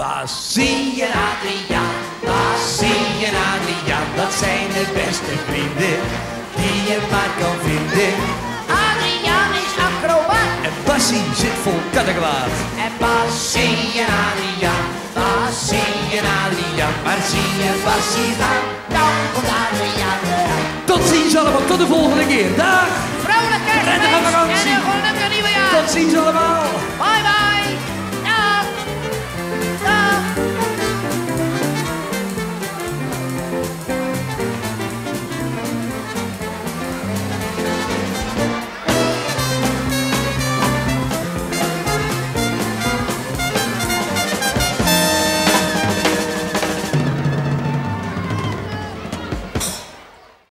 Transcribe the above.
Basie en Adriaan, Basie en Adriaan, dat zijn de beste vrienden die je maar kan vinden. Adriaan is acrobaat. En Basie zit vol kattenkwaad. En Basie en Adriaan, Basie en Adriaan, maar zie je Basie gaan? Dan komt Adriaan. Tot ziens allemaal, tot de volgende keer. Dag! Vrolijke van de kans! en een